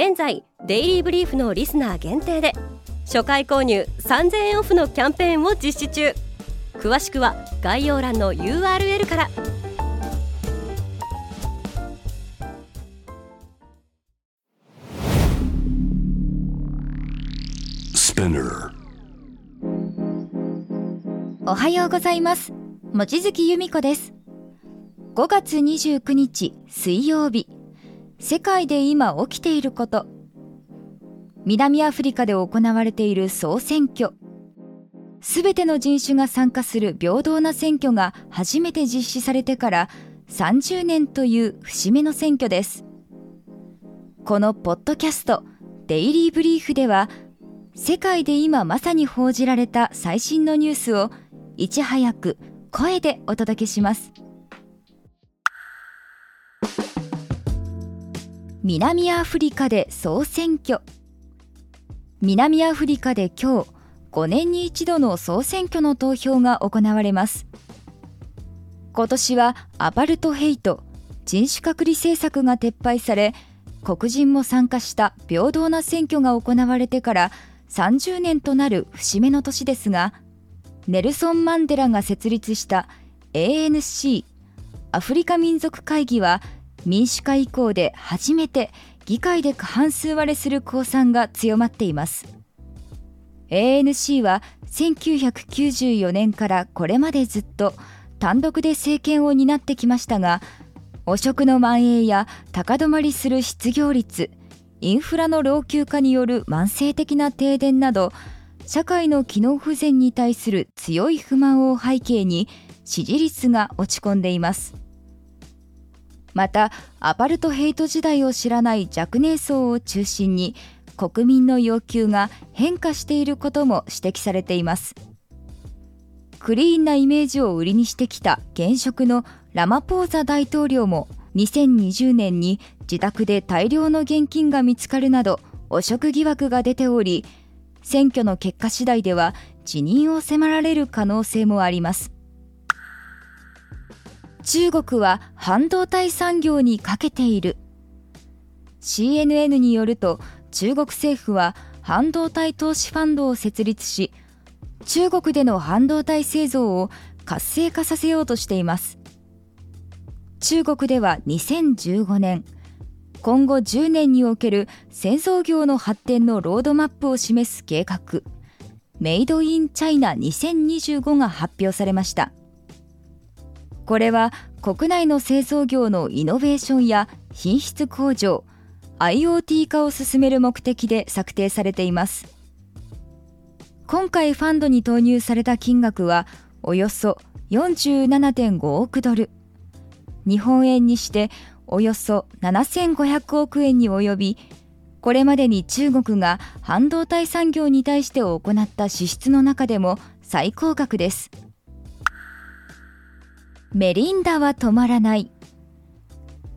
現在デイリーブリーフのリスナー限定で初回購入3000円オフのキャンペーンを実施中。詳しくは概要欄の URL から。おはようございます。望月由美子です。5月29日水曜日世界で今起きていること。南アフリカで行われている総選挙。すべての人種が参加する平等な選挙が初めて実施されてから30年という節目の選挙です。このポッドキャストデイリーブリーフでは世界で今まさに報じられた最新のニュースをいち早く声でお届けします。南アフリカで総選挙。南アフリカで今日5年に一度の総選挙の投票が行われます。今年はアパルトヘイト人種隔離政策が撤廃され黒人も参加した平等な選挙が行われてから30年となる節目の年ですがネルソン・マンデラが設立した ANC アフリカ民族会議は民主化以降で初めて議会で過半数割れする公算が強まっています。ANC は1994年からこれまでずっと単独で政権を担ってきましたが汚職の蔓延や高止まりする失業率インフラの老朽化による慢性的な停電など社会の機能不全に対する強い不満を背景に支持率が落ち込んでいます。またアパルトヘイト時代を知らない若年層を中心に国民の要求が変化していることも指摘されています。クリーンなイメージを売りにしてきた現職のラマポーザ大統領も2020年に自宅で大量の現金が見つかるなど汚職疑惑が出ており選挙の結果次第では辞任を迫られる可能性もあります。中国は半導体産業にかけている。CNN によると中国政府は半導体投資ファンドを設立し中国での半導体製造を活性化させようとしています。中国では2015年今後10年における製造業の発展のロードマップを示す計画メイドインチャイナ2025が発表されました。これは国内の製造業のイノベーションや品質向上 IoT 化を進める目的で策定されています。今回ファンドに投入された金額はおよそ47.5億ドル。日本円にしておよそ7500億円に及びこれまでに中国が半導体産業に対して行った支出の中でも最高額です。メリンダは止まらない。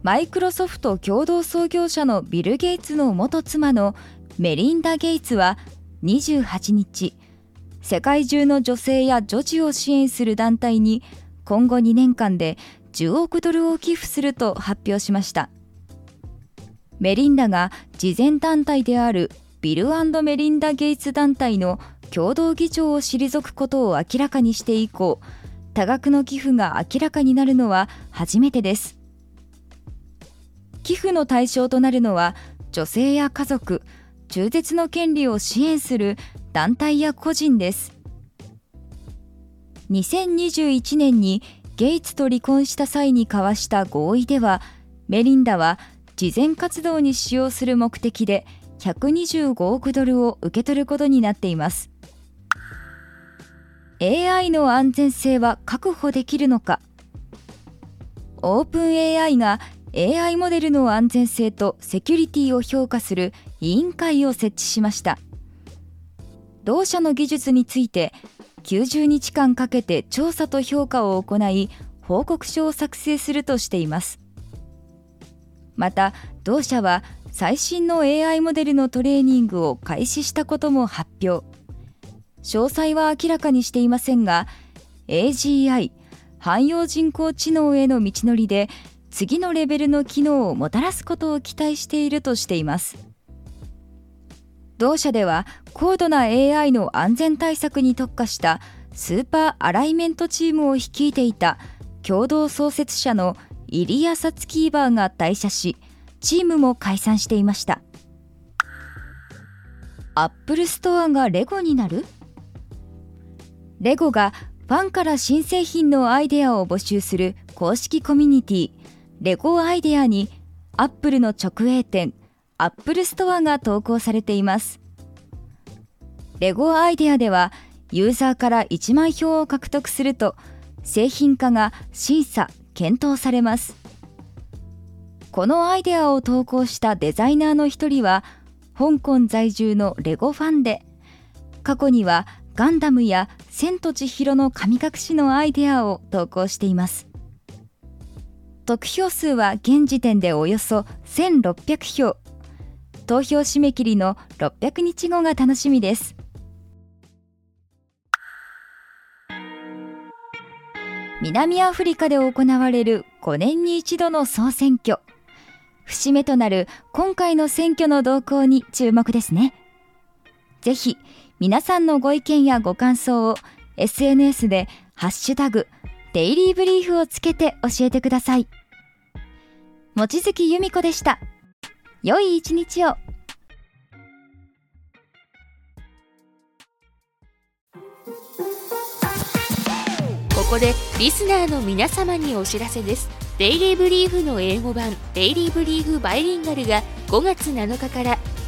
マイクロソフト共同創業者のビル・ゲイツの元妻のメリンダ・ゲイツは28日世界中の女性や女児を支援する団体に今後2年間で10億ドルを寄付すると発表しました。メリンダが慈善団体であるビルメリンダ・ゲイツ団体の共同議長を退くことを明らかにして以降多額の寄付が明らかになるのは初めてです。寄付の対象となるのは女性や家族中絶の権利を支援する団体や個人です。2021年にゲイツと離婚した際に交わした合意ではメリンダは慈善活動に使用する目的で125億ドルを受け取ることになっています。AI の安全性は確保できるのか。オープン AI が AI モデルの安全性とセキュリティを評価する委員会を設置しました。同社の技術について90日間かけて調査と評価を行い報告書を作成するとしています。また同社は最新の AI モデルのトレーニングを開始したことも発表。詳細は明らかにしていませんが AGI 汎用人工知能への道のりで次のレベルの機能をもたらすことを期待しているとしています。同社では高度な AI の安全対策に特化したスーパーアライメントチームを率いていた共同創設者のイリア・サツキーバーが退社しチームも解散していました。アップルストアがレゴになる？レゴがファンから新製品のアイデアを募集する公式コミュニティレゴアイデアにアップルの直営店アップルストアが投稿されています。レゴアイデアではユーザーから1万票を獲得すると製品化が審査検討されます。このアイデアを投稿したデザイナーの一人は香港在住のレゴファンで過去にはガンダムや千と千尋の神隠しのアイデアを投稿しています。得票数は現時点でおよそ1600票。投票締め切りの600日後が楽しみです。南アフリカで行われる5年に一度の総選挙。節目となる今回の選挙の動向に注目ですね。ぜひ皆さんのご意見やご感想を SNS でハッシュタグデイリーブリーフをつけて教えてください。望月由美子でした。良い一日を。ここでリスナーの皆様にお知らせです。デイリーブリーフの英語版デイリーブリーフバイリンガルが5月7日から